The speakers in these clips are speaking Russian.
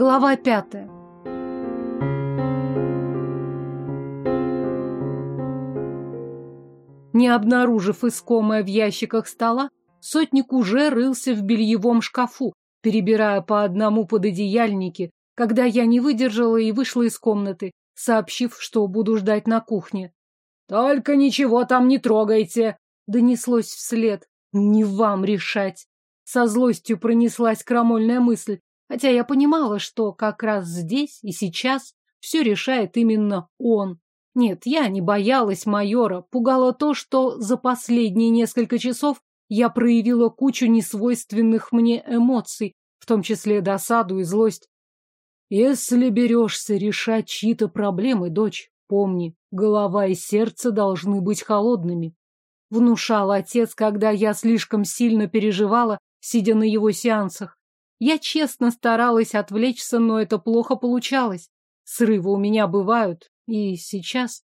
Глава пятая. Не обнаружив искомое в ящиках стола, сотник уже рылся в бельевом шкафу, перебирая по одному пододеяльники, когда я не выдержала и вышла из комнаты, сообщив, что буду ждать на кухне. «Только ничего там не трогайте!» — донеслось вслед. «Не вам решать!» Со злостью пронеслась крамольная мысль, хотя я понимала, что как раз здесь и сейчас все решает именно он. Нет, я не боялась майора, пугало то, что за последние несколько часов я проявила кучу несвойственных мне эмоций, в том числе досаду и злость. Если берешься решать чьи-то проблемы, дочь, помни, голова и сердце должны быть холодными. Внушал отец, когда я слишком сильно переживала, сидя на его сеансах. Я честно старалась отвлечься, но это плохо получалось. Срывы у меня бывают, и сейчас.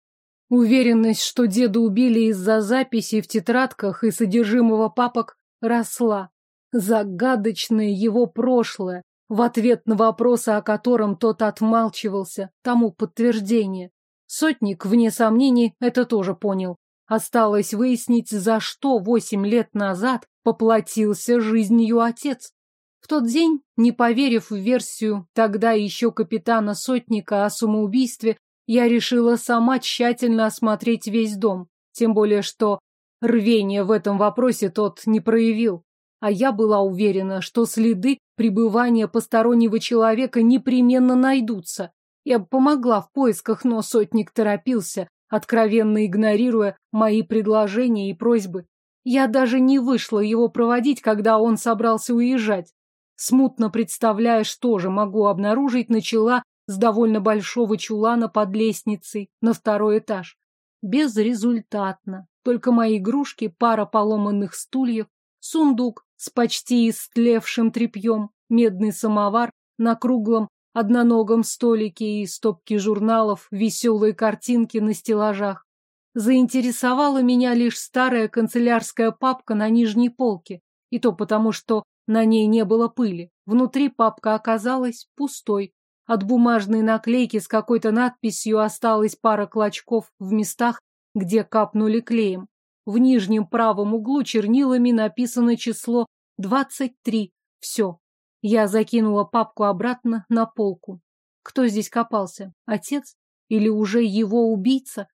Уверенность, что деда убили из-за записей в тетрадках и содержимого папок, росла. Загадочное его прошлое, в ответ на вопросы, о котором тот отмалчивался, тому подтверждение. Сотник, вне сомнений, это тоже понял. Осталось выяснить, за что восемь лет назад поплатился жизнью отец. В тот день, не поверив в версию тогда еще капитана Сотника о самоубийстве, я решила сама тщательно осмотреть весь дом. Тем более, что рвение в этом вопросе тот не проявил. А я была уверена, что следы пребывания постороннего человека непременно найдутся. Я помогла в поисках, но сотник торопился, откровенно игнорируя мои предложения и просьбы. Я даже не вышла его проводить, когда он собрался уезжать. Смутно представляя, что же могу обнаружить, начала с довольно большого чулана под лестницей на второй этаж. Безрезультатно. Только мои игрушки, пара поломанных стульев, сундук с почти истлевшим тряпьем, медный самовар на круглом одноногом столике и стопки журналов, веселые картинки на стеллажах. Заинтересовала меня лишь старая канцелярская папка на нижней полке, и то потому, что на ней не было пыли. Внутри папка оказалась пустой. От бумажной наклейки с какой-то надписью осталась пара клочков в местах, где капнули клеем. В нижнем правом углу чернилами написано число 23. Все. Я закинула папку обратно на полку. Кто здесь копался? Отец? Или уже его убийца?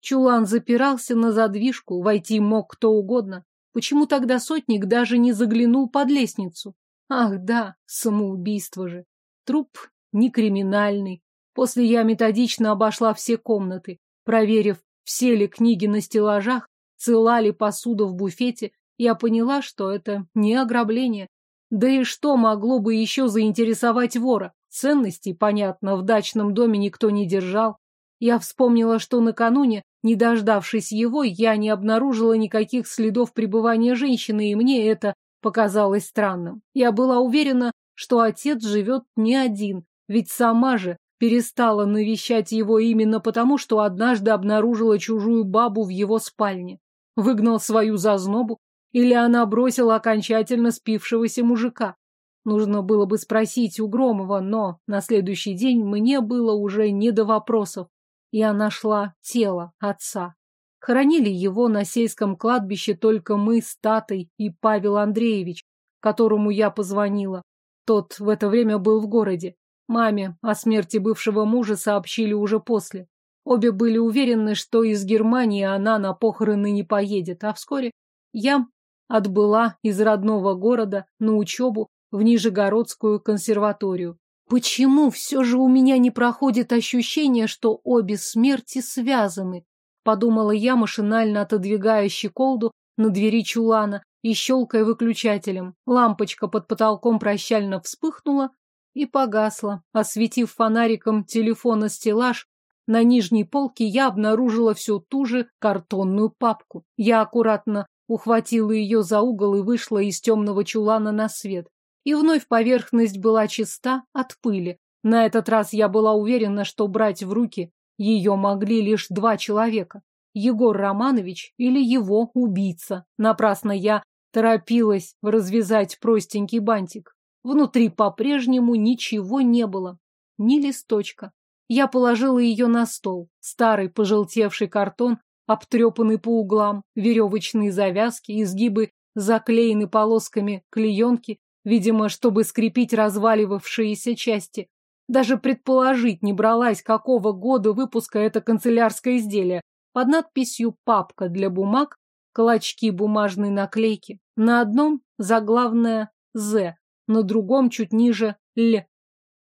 Чулан запирался на задвижку, войти мог кто угодно. Почему тогда сотник даже не заглянул под лестницу? Ах да, самоубийство же. Труп не криминальный. После я методично обошла все комнаты, проверив, все ли книги на стеллажах, цела ли посуда в буфете, я поняла, что это не ограбление. Да и что могло бы еще заинтересовать вора? Ценностей, понятно, в дачном доме никто не держал. Я вспомнила, что накануне, не дождавшись его, я не обнаружила никаких следов пребывания женщины, и мне это показалось странным. Я была уверена, что отец живет не один, ведь сама же перестала навещать его именно потому, что однажды обнаружила чужую бабу в его спальне. Выгнал свою зазнобу, или она бросила окончательно спившегося мужика. Нужно было бы спросить у Громова, но на следующий день мне было уже не до вопросов. Я нашла тело отца. Хоронили его на сельском кладбище только мы с Татой и Павел Андреевич, которому я позвонила. Тот в это время был в городе. Маме о смерти бывшего мужа сообщили уже после. Обе были уверены, что из Германии она на похороны не поедет, а вскоре я отбыла из родного города на учебу в Нижегородскую консерваторию. Почему все же у меня не проходит ощущение, что обе смерти связаны? Подумала я, машинально отодвигая щеколду на двери чулана и щелкая выключателем. Лампочка под потолком прощально вспыхнула, и погасла. Осветив фонариком телефона стеллаж, на нижней полке я обнаружила всю ту же картонную папку. Я аккуратно ухватила ее за угол и вышла из темного чулана на свет. И вновь поверхность была чиста от пыли. На этот раз я была уверена, что брать в руки ее могли лишь два человека. Егор Романович или его убийца. Напрасно я торопилась развязать простенький бантик. Внутри по-прежнему ничего не было. Ни листочка. Я положила ее на стол. Старый пожелтевший картон, обтрепанный по углам, веревочные завязки, изгибы заклеены полосками клеенки, видимо, чтобы скрепить разваливавшиеся части. Даже предположить не бралась, какого года выпуска это канцелярское изделие. Под надписью «Папка для бумаг» клочки бумажной наклейки. На одном заглавное «З», на другом чуть ниже «Л».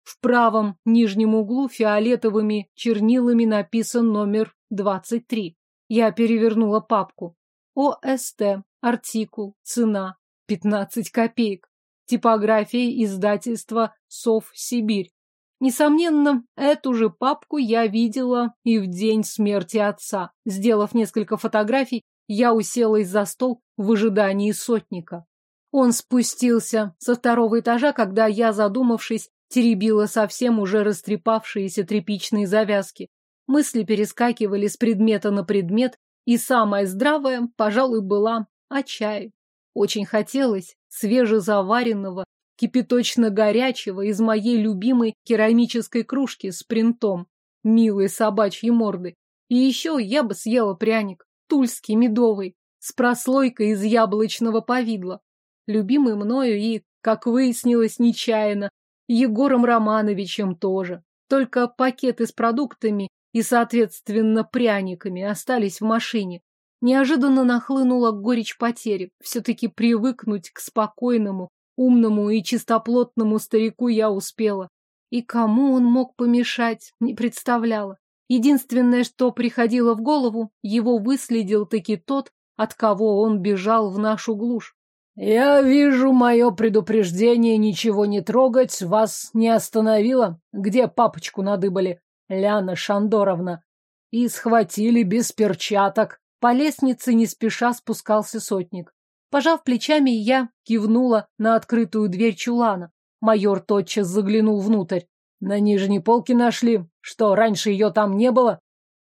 В правом нижнем углу фиолетовыми чернилами написан номер 23. Я перевернула папку. ОСТ, артикул, цена, 15 копеек. Типография издательства «Сов Сибирь». Несомненно, эту же папку я видела и в день смерти отца. Сделав несколько фотографий, я уселась за стол в ожидании сотника. Он спустился со второго этажа, когда я, задумавшись, теребила совсем уже растрепавшиеся тряпичные завязки. Мысли перескакивали с предмета на предмет, и самое здравое, пожалуй, была о чае. Очень хотелось свежезаваренного, кипяточно-горячего из моей любимой керамической кружки с принтом, милой собачьей морды. И еще я бы съела пряник, тульский, медовый, с прослойкой из яблочного повидла, любимый мною и, как выяснилось нечаянно, Егором Романовичем тоже. Только пакеты с продуктами и, соответственно, пряниками остались в машине. Неожиданно нахлынула горечь потери. Все-таки привыкнуть к спокойному, умному и чистоплотному старику я успела. И кому он мог помешать, не представляла. Единственное, что приходило в голову, его выследил таки тот, от кого он бежал в нашу глушь. «Я вижу, мое предупреждение ничего не трогать вас не остановило. Где папочку надыбали, Ляна Шандоровна?» И схватили без перчаток. По лестнице не спеша спускался сотник. Пожав плечами, я кивнула на открытую дверь чулана. Майор тотчас заглянул внутрь. На нижней полке нашли. Что, раньше ее там не было?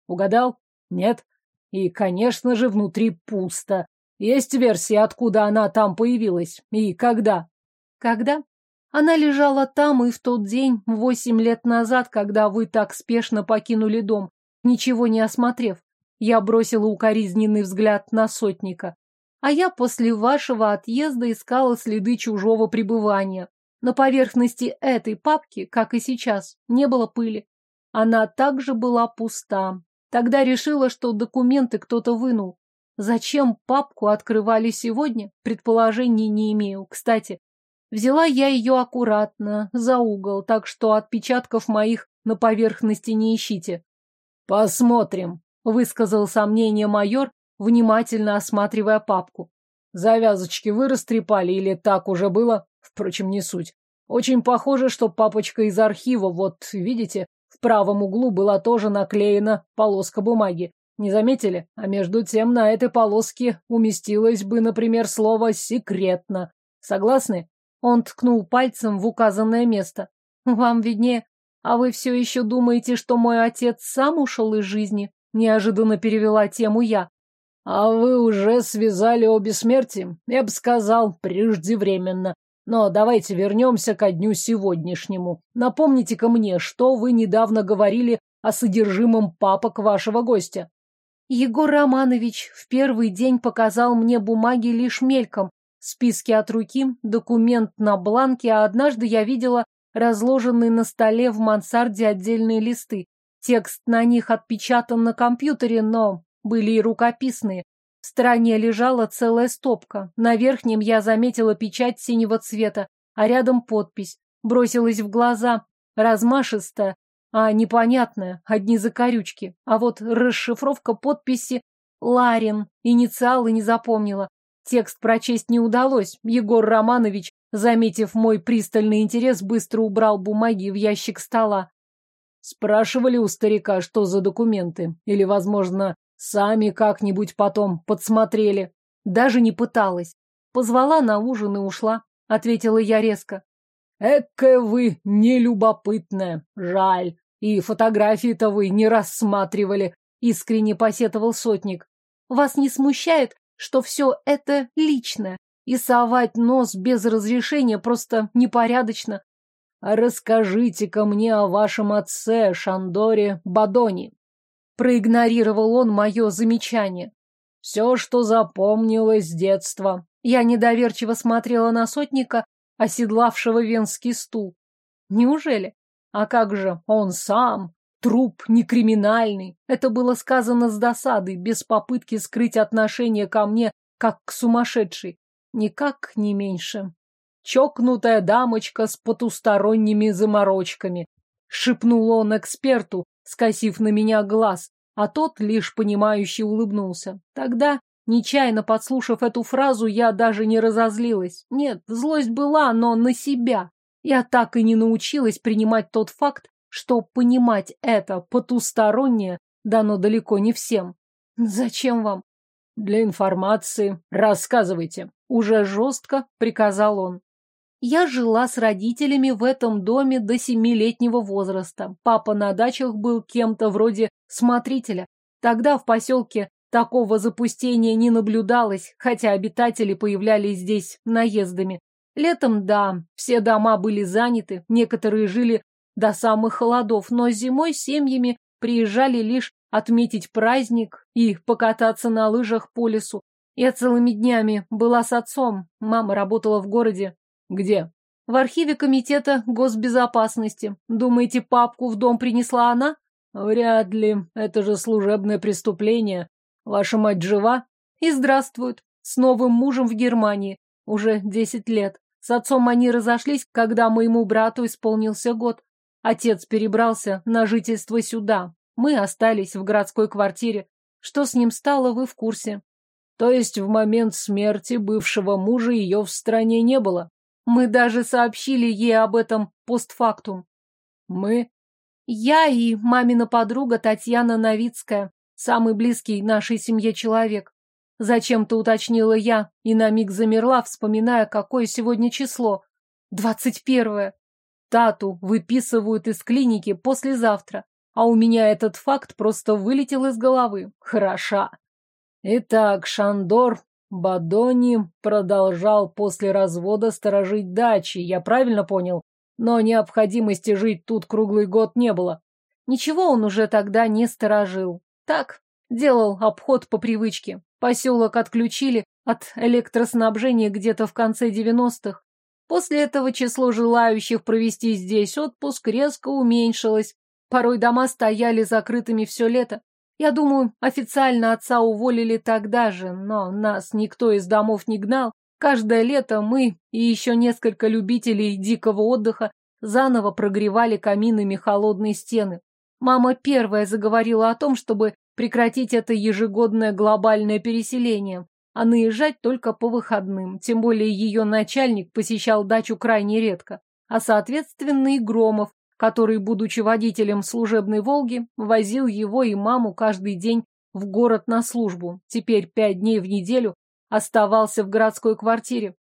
Угадал? Нет. И, конечно же, внутри пусто. Есть версия, откуда она там появилась и когда? Когда? Она лежала там и в тот день, восемь лет назад, когда вы так спешно покинули дом, ничего не осмотрев. Я бросила укоризненный взгляд на сотника. А я после вашего отъезда искала следы чужого пребывания. На поверхности этой папки, как и сейчас, не было пыли. Она также была пуста. Тогда решила, что документы кто-то вынул. Зачем папку открывали сегодня, предположений не имею. Кстати, взяла я ее аккуратно, за угол, так что отпечатков моих на поверхности не ищите. Посмотрим, высказал сомнение майор, внимательно осматривая папку. Завязочки вы растрепали или так уже было? Впрочем, не суть. Очень похоже, что папочка из архива, вот, видите, в правом углу была тоже наклеена полоска бумаги. Не заметили? А между тем на этой полоске уместилось бы, например, слово «секретно». Согласны? Он ткнул пальцем в указанное место. Вам виднее. А вы все еще думаете, что мой отец сам ушел из жизни? Неожиданно перевела тему я. А вы уже связали обе смерти? Я бы сказал, преждевременно. Но давайте вернемся ко дню сегодняшнему. Напомните-ка мне, что вы недавно говорили о содержимом папок вашего гостя. Егор Романович в первый день показал мне бумаги лишь мельком, списки от руки, документ на бланке, а однажды я видела разложенные на столе в мансарде отдельные листы. Текст на них отпечатан на компьютере, но были и рукописные. В стороне лежала целая стопка. На верхнем я заметила печать синего цвета, а рядом подпись. Бросилась в глаза. Размашистая, а непонятное, одни закорючки. А вот расшифровка подписи Ларин, инициалы не запомнила. Текст прочесть не удалось. Егор Романович, заметив мой пристальный интерес, быстро убрал бумаги в ящик стола. Спрашивали у старика, что за документы. Или, возможно, сами как-нибудь потом подсмотрели. Даже не пыталась. Позвала на ужин и ушла, ответила я резко. Экая вы нелюбопытная, жаль. И фотографии-то вы не рассматривали, искренне посетовал сотник. Вас не смущает, что все это личное? И совать нос без разрешения просто непорядочно. «Расскажите-ка мне о вашем отце, Шандоре Бадони». Проигнорировал он мое замечание. «Все, что запомнилось с детства». Я недоверчиво смотрела на сотника, оседлавшего венский стул. Неужели? А как же он сам? Труп не криминальный. Это было сказано с досадой, без попытки скрыть отношение ко мне, как к сумасшедшей. Никак не меньше. Чокнутая дамочка с потусторонними заморочками. Шепнул он эксперту, скосив на меня глаз, а тот лишь понимающе улыбнулся. Тогда, нечаянно подслушав эту фразу, я даже не разозлилась. Нет, злость была, но на себя. Я так и не научилась принимать тот факт, что понимать это потустороннее дано далеко не всем. Зачем вам? Для информации. Рассказывайте. Уже жестко приказал он. Я жила с родителями в этом доме до семилетнего возраста. Папа на дачах был кем-то вроде смотрителя. Тогда в поселке такого запустения не наблюдалось, хотя обитатели появлялись здесь наездами. Летом, да, все дома были заняты, некоторые жили до самых холодов, но зимой семьями приезжали лишь отметить праздник и покататься на лыжах по лесу. Я целыми днями была с отцом, мама работала в городе. Где? В архиве комитета госбезопасности. Думаете, папку в дом принесла она? Вряд ли. Это же служебное преступление. Ваша мать жива? И здравствует. С новым мужем в Германии. Уже десять лет. С отцом они разошлись, когда моему брату исполнился год. Отец перебрался на жительство сюда. Мы остались в городской квартире. Что с ним стало, вы в курсе. То есть в момент смерти бывшего мужа ее в стране не было? Мы даже сообщили ей об этом постфактум. Мы? Я и мамина подруга Татьяна Новицкая, самый близкий нашей семье человек. Зачем-то уточнила я и на миг замерла, вспоминая, какое сегодня число. Двадцать первое. Тату выписывают из клиники послезавтра, а у меня этот факт просто вылетел из головы. Хороша. Итак, Шандор Бадони продолжал после развода сторожить дачи, я правильно понял? Но необходимости жить тут круглый год не было. Ничего он уже тогда не сторожил. Так, делал обход по привычке. Поселок отключили от электроснабжения где-то в конце девяностых. После этого число желающих провести здесь отпуск резко уменьшилось. Порой дома стояли закрытыми все лето. Я думаю, официально отца уволили тогда же, но нас никто из домов не гнал. Каждое лето мы и еще несколько любителей дикого отдыха заново прогревали каминами холодные стены. Мама первая заговорила о том, чтобы прекратить это ежегодное глобальное переселение а наезжать только по выходным, тем более ее начальник посещал дачу крайне редко, а соответственно и Громов, который, будучи водителем служебной «Волги», возил его и маму каждый день в город на службу, теперь пять дней в неделю оставался в городской квартире.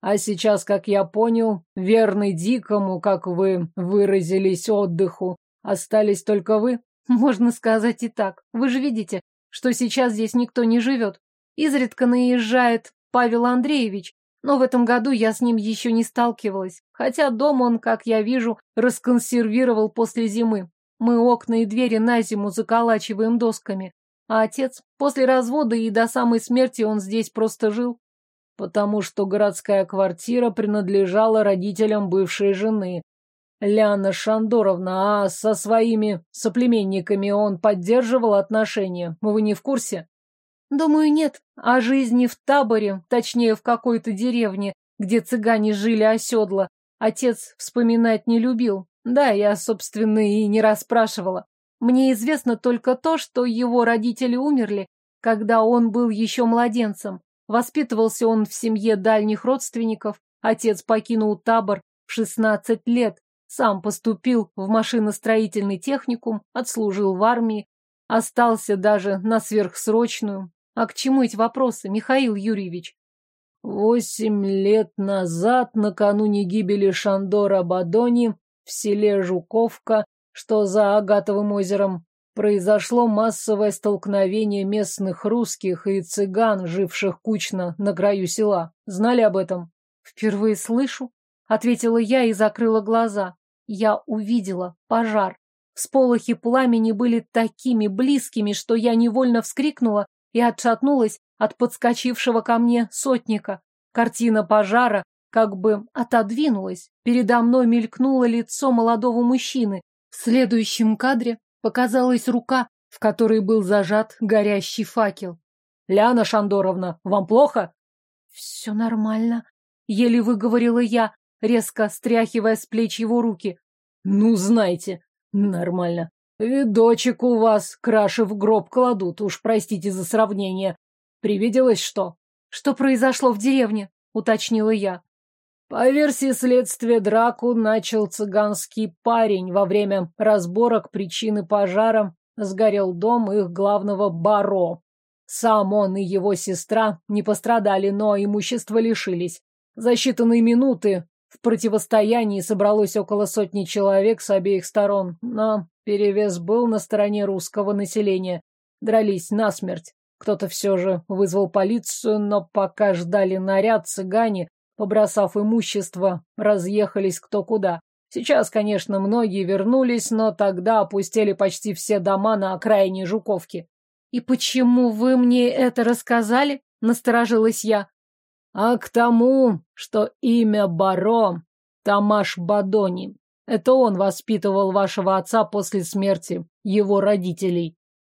А сейчас, как я понял, верный дикому, как вы выразились, отдыху, остались только вы? Можно сказать и так. Вы же видите, что сейчас здесь никто не живет. Изредка наезжает Павел Андреевич, но в этом году я с ним еще не сталкивалась, хотя дом он, как я вижу, расконсервировал после зимы. Мы окна и двери на зиму заколачиваем досками, а отец после развода и до самой смерти он здесь просто жил. Потому что городская квартира принадлежала родителям бывшей жены. Ляна Шандоровна, а со своими соплеменниками он поддерживал отношения, вы не в курсе? Думаю, нет. О жизни в таборе, точнее, в какой-то деревне, где цыгане жили оседло, отец вспоминать не любил. Да, я, собственно, и не расспрашивала. Мне известно только то, что его родители умерли, когда он был еще младенцем. Воспитывался он в семье дальних родственников. Отец покинул табор в 16 лет, сам поступил в машиностроительный техникум, отслужил в армии, остался даже на сверхсрочную, а к чему эти вопросы, Михаил Юрьевич? Восемь лет назад, накануне гибели Шандора Бадони в селе Жуковка, что за Агатовым озером, произошло массовое столкновение местных русских и цыган, живших кучно на краю села. Знали об этом? Впервые слышу, ответила я и закрыла глаза. Я увидела пожар. Всполохи пламени были такими близкими, что я невольно вскрикнула и отшатнулась от подскочившего ко мне сотника. Картина пожара как бы отодвинулась. Передо мной мелькнуло лицо молодого мужчины. В следующем кадре показалась рука, в которой был зажат горящий факел. «Ляна Шандоровна, вам плохо?» «Все нормально», — еле выговорила я, резко стряхивая с плеч его руки. «Ну, знаете, нормально. Видочек у вас, краши в гроб кладут, уж простите за сравнение. Привиделось что?» «Что произошло в деревне?» — уточнила я. По версии следствия, драку начал цыганский парень. Во время разборок причины пожара сгорел дом их главного баро. Сам он и его сестра не пострадали, но имущество лишились. За считанные минуты в противостоянии собралось около сотни человек с обеих сторон, но перевес был на стороне русского населения. Дрались насмерть. Кто-то все же вызвал полицию, но пока ждали наряд, цыгане побросав имущество, разъехались кто куда. Сейчас, конечно, многие вернулись, но тогда опустили почти все дома на окраине Жуковки. «И почему вы мне это рассказали?» — насторожилась я. «А к тому, что имя Баро — Тамаш Бадони. Это он воспитывал вашего отца после смерти его родителей».